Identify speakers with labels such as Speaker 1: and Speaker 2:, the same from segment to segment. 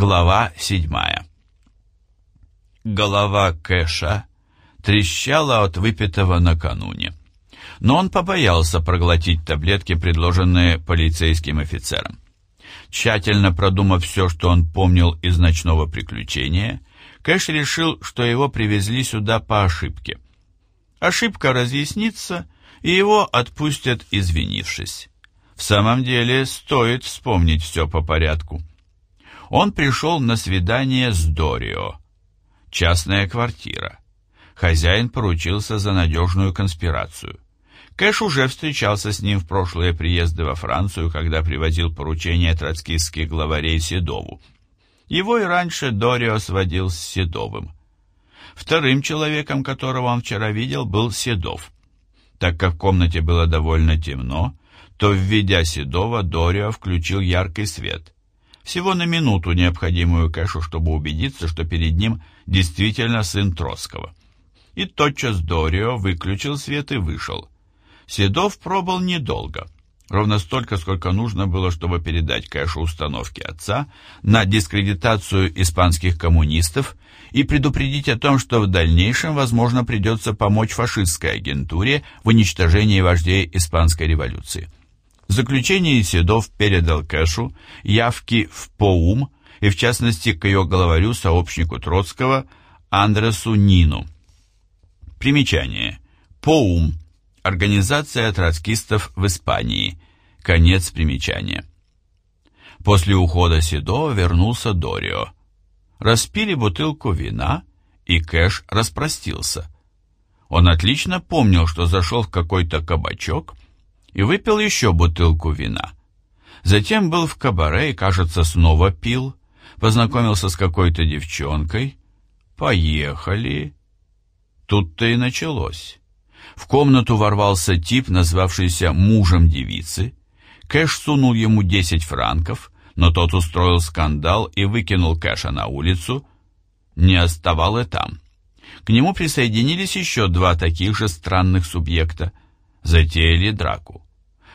Speaker 1: Глава седьмая. Голова Кэша трещала от выпитого накануне, но он побоялся проглотить таблетки, предложенные полицейским офицером. Тщательно продумав все, что он помнил из ночного приключения, Кэш решил, что его привезли сюда по ошибке. Ошибка разъяснится, и его отпустят, извинившись. В самом деле, стоит вспомнить все по порядку он пришел на свидание с Дорио. Частная квартира. Хозяин поручился за надежную конспирацию. Кэш уже встречался с ним в прошлые приезды во Францию, когда привозил поручения троцкистских главарей Седову. Его и раньше Дорио сводил с Седовым. Вторым человеком, которого он вчера видел, был Седов. Так как в комнате было довольно темно, то, введя Седова, Дорио включил яркий свет всего на минуту необходимую Кэшу, чтобы убедиться, что перед ним действительно сын Троцкого. И тотчас Дорио выключил свет и вышел. Седов пробыл недолго, ровно столько, сколько нужно было, чтобы передать Кэшу установки отца на дискредитацию испанских коммунистов и предупредить о том, что в дальнейшем, возможно, придется помочь фашистской агентуре в уничтожении вождей испанской революции. В заключении Седов передал Кэшу явки в ПОУМ и в частности к ее главарю, сообщнику Троцкого, Андресу Нину. Примечание. ПОУМ. Организация троцкистов в Испании. Конец примечания. После ухода Седова вернулся Дорио. Распили бутылку вина, и Кэш распростился. Он отлично помнил, что зашел в какой-то кабачок – и выпил еще бутылку вина. Затем был в кабаре и, кажется, снова пил, познакомился с какой-то девчонкой. Поехали. Тут-то и началось. В комнату ворвался тип, назвавшийся мужем девицы. Кэш сунул ему 10 франков, но тот устроил скандал и выкинул Кэша на улицу. Не оставал и там. К нему присоединились еще два таких же странных субъекта. Затеяли драку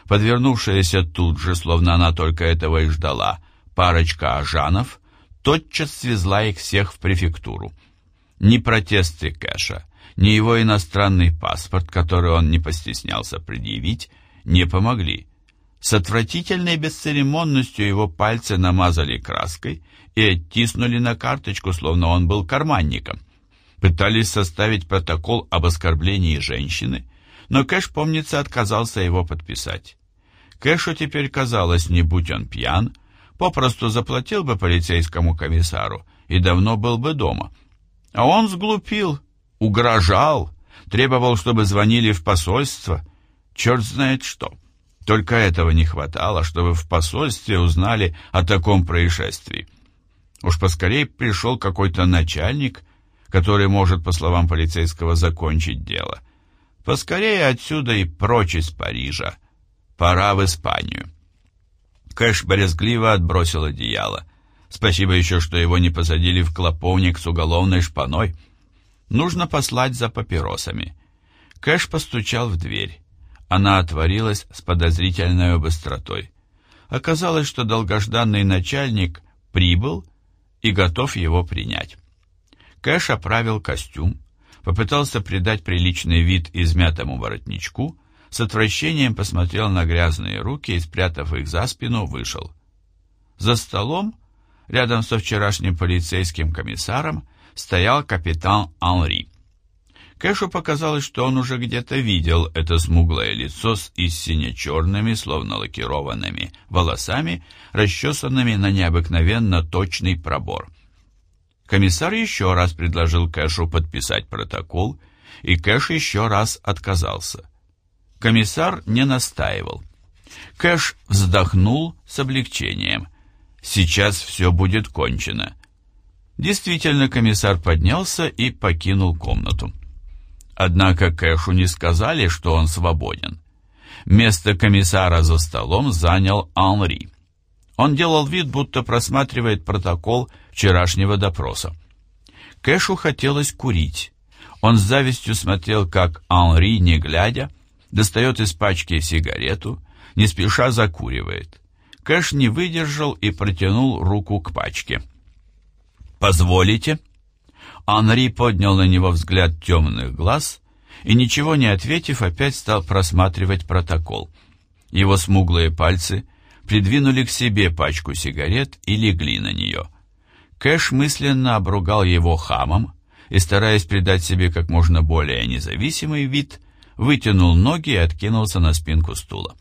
Speaker 1: подвернувшаяся тут же, словно она только этого и ждала, парочка ажанов, тотчас свезла их всех в префектуру. Ни протесты Кэша, ни его иностранный паспорт, который он не постеснялся предъявить, не помогли. С отвратительной бесцеремонностью его пальцы намазали краской и оттиснули на карточку, словно он был карманником. Пытались составить протокол об оскорблении женщины, но Кэш, помнится, отказался его подписать. Кэшу теперь казалось, не будь он пьян, попросту заплатил бы полицейскому комиссару и давно был бы дома. А он сглупил, угрожал, требовал, чтобы звонили в посольство. Черт знает что. Только этого не хватало, чтобы в посольстве узнали о таком происшествии. Уж поскорей пришел какой-то начальник, который может, по словам полицейского, закончить дело — Поскорее отсюда и прочь из Парижа. Пора в Испанию. Кэш борезгливо отбросил одеяло. Спасибо еще, что его не посадили в клоповник с уголовной шпаной. Нужно послать за папиросами. Кэш постучал в дверь. Она отворилась с подозрительной быстротой. Оказалось, что долгожданный начальник прибыл и готов его принять. Кэш оправил костюм, попытался придать приличный вид измятому воротничку, с отвращением посмотрел на грязные руки и, спрятав их за спину, вышел. За столом, рядом со вчерашним полицейским комиссаром, стоял капитан Анри. Кэшу показалось, что он уже где-то видел это смуглое лицо с истинно черными, словно лакированными, волосами, расчесанными на необыкновенно точный пробор. Комиссар еще раз предложил Кэшу подписать протокол, и Кэш еще раз отказался. Комиссар не настаивал. Кэш вздохнул с облегчением. Сейчас все будет кончено. Действительно, комиссар поднялся и покинул комнату. Однако Кэшу не сказали, что он свободен. Место комиссара за столом занял Анри. Он делал вид, будто просматривает протокол вчерашнего допроса. Кэшу хотелось курить. Он с завистью смотрел, как Анри, не глядя, достает из пачки сигарету, не спеша закуривает. Кэш не выдержал и протянул руку к пачке. Позволите?» Анри поднял на него взгляд темных глаз и, ничего не ответив, опять стал просматривать протокол. Его смуглые пальцы придвинули к себе пачку сигарет и легли на нее. Кэш мысленно обругал его хамом и, стараясь придать себе как можно более независимый вид, вытянул ноги и откинулся на спинку стула.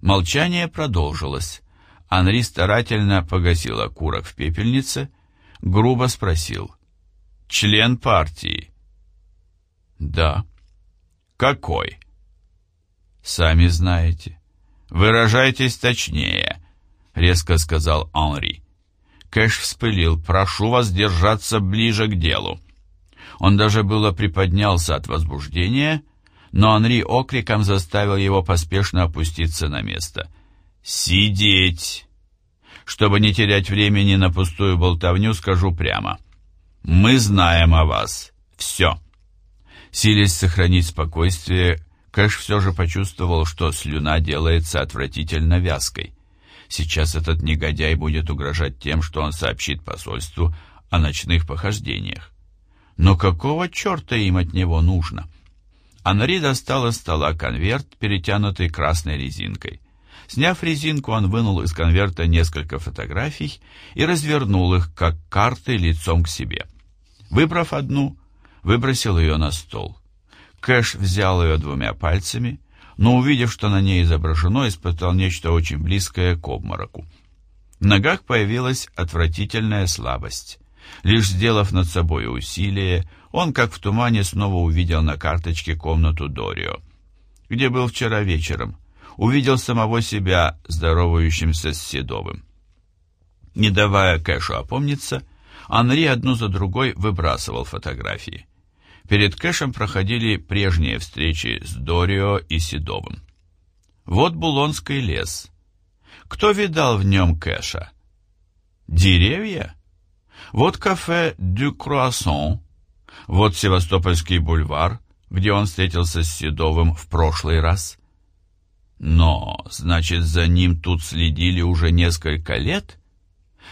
Speaker 1: Молчание продолжилось. Анри старательно погасил окурок в пепельнице, грубо спросил. «Член партии?» «Да». «Какой?» «Сами знаете». «Выражайтесь точнее», — резко сказал Анри. Кэш вспылил. «Прошу вас держаться ближе к делу». Он даже было приподнялся от возбуждения, но Анри окриком заставил его поспешно опуститься на место. «Сидеть!» Чтобы не терять времени на пустую болтовню, скажу прямо. «Мы знаем о вас. Все». Силясь сохранить спокойствие, Кэш все же почувствовал, что слюна делается отвратительно вязкой. Сейчас этот негодяй будет угрожать тем, что он сообщит посольству о ночных похождениях. Но какого черта им от него нужно? Анри достал из стола конверт, перетянутый красной резинкой. Сняв резинку, он вынул из конверта несколько фотографий и развернул их, как карты, лицом к себе. Выбрав одну, выбросил ее на стол. Кэш взял ее двумя пальцами, но, увидев, что на ней изображено, испытал нечто очень близкое к обмороку. В ногах появилась отвратительная слабость. Лишь сделав над собой усилие, он, как в тумане, снова увидел на карточке комнату Дорио. Где был вчера вечером? Увидел самого себя, здоровающимся с Седовым. Не давая Кэшу опомниться, Анри одну за другой выбрасывал фотографии. Перед Кэшем проходили прежние встречи с Дорио и Седовым. Вот Булонский лес. Кто видал в нем Кэша? Деревья? Вот кафе «Дю Круассон», вот Севастопольский бульвар, где он встретился с Седовым в прошлый раз. Но, значит, за ним тут следили уже несколько лет?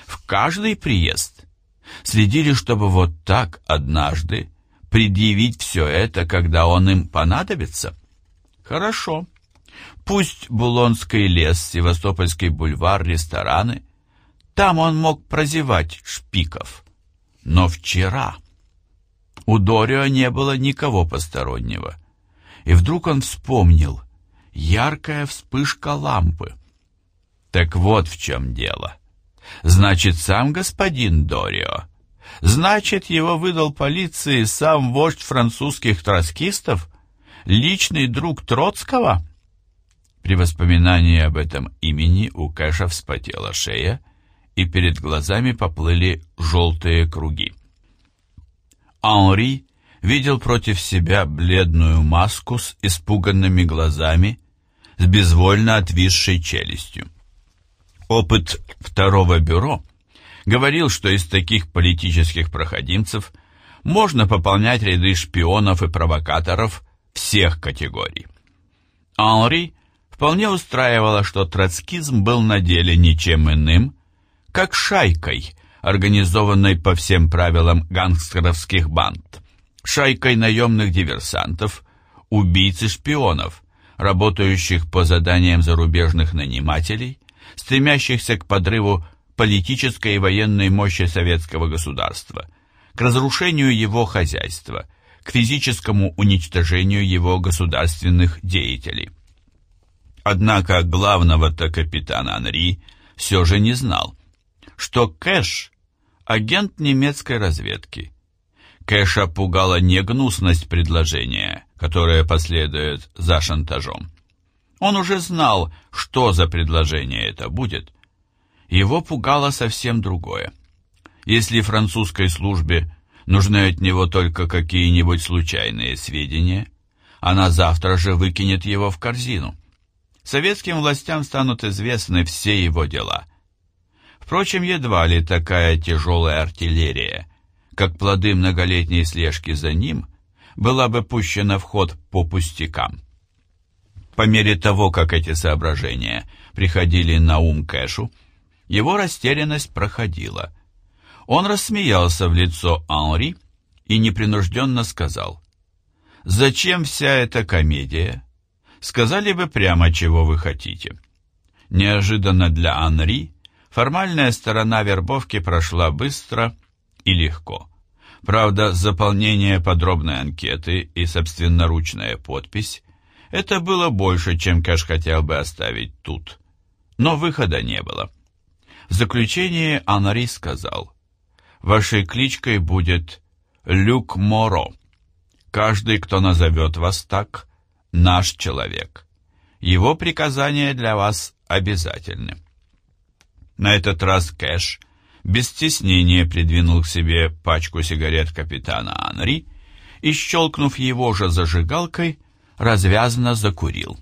Speaker 1: В каждый приезд? Следили, чтобы вот так однажды предъявить все это, когда он им понадобится? Хорошо. Пусть Булонский лес, Севастопольский бульвар, рестораны. Там он мог прозевать шпиков. Но вчера... У Дорио не было никого постороннего. И вдруг он вспомнил. Яркая вспышка лампы. Так вот в чем дело. Значит, сам господин Дорио Значит, его выдал полиции сам вождь французских троцкистов, личный друг Троцкого? При воспоминании об этом имени у Кэша вспотела шея, и перед глазами поплыли желтые круги. Анри видел против себя бледную маску с испуганными глазами, с безвольно отвисшей челюстью. Опыт второго бюро говорил, что из таких политических проходимцев можно пополнять ряды шпионов и провокаторов всех категорий. Анри вполне устраивало, что троцкизм был на деле ничем иным, как шайкой, организованной по всем правилам гангстеровских банд, шайкой наемных диверсантов, убийц и шпионов, работающих по заданиям зарубежных нанимателей, стремящихся к подрыву политической и военной мощи советского государства, к разрушению его хозяйства, к физическому уничтожению его государственных деятелей. Однако главного-то капитана Анри все же не знал, что Кэш – агент немецкой разведки. Кэша пугала не гнусность предложения, которое последует за шантажом. Он уже знал, что за предложение это будет – его пугало совсем другое. Если французской службе нужны от него только какие-нибудь случайные сведения, она завтра же выкинет его в корзину. Советским властям станут известны все его дела. Впрочем, едва ли такая тяжелая артиллерия, как плоды многолетней слежки за ним, была бы пущена в ход по пустякам. По мере того, как эти соображения приходили на ум Кэшу, его растерянность проходила. Он рассмеялся в лицо Анри и непринужденно сказал, «Зачем вся эта комедия? Сказали бы прямо, чего вы хотите». Неожиданно для Анри формальная сторона вербовки прошла быстро и легко. Правда, заполнение подробной анкеты и собственноручная подпись – это было больше, чем Кэш хотел бы оставить тут. Но выхода не было. В заключение Анри сказал, «Вашей кличкой будет Люк Моро. Каждый, кто назовет вас так, наш человек. Его приказания для вас обязательны». На этот раз Кэш без стеснения придвинул к себе пачку сигарет капитана Анри и, щелкнув его же зажигалкой, развязно закурил.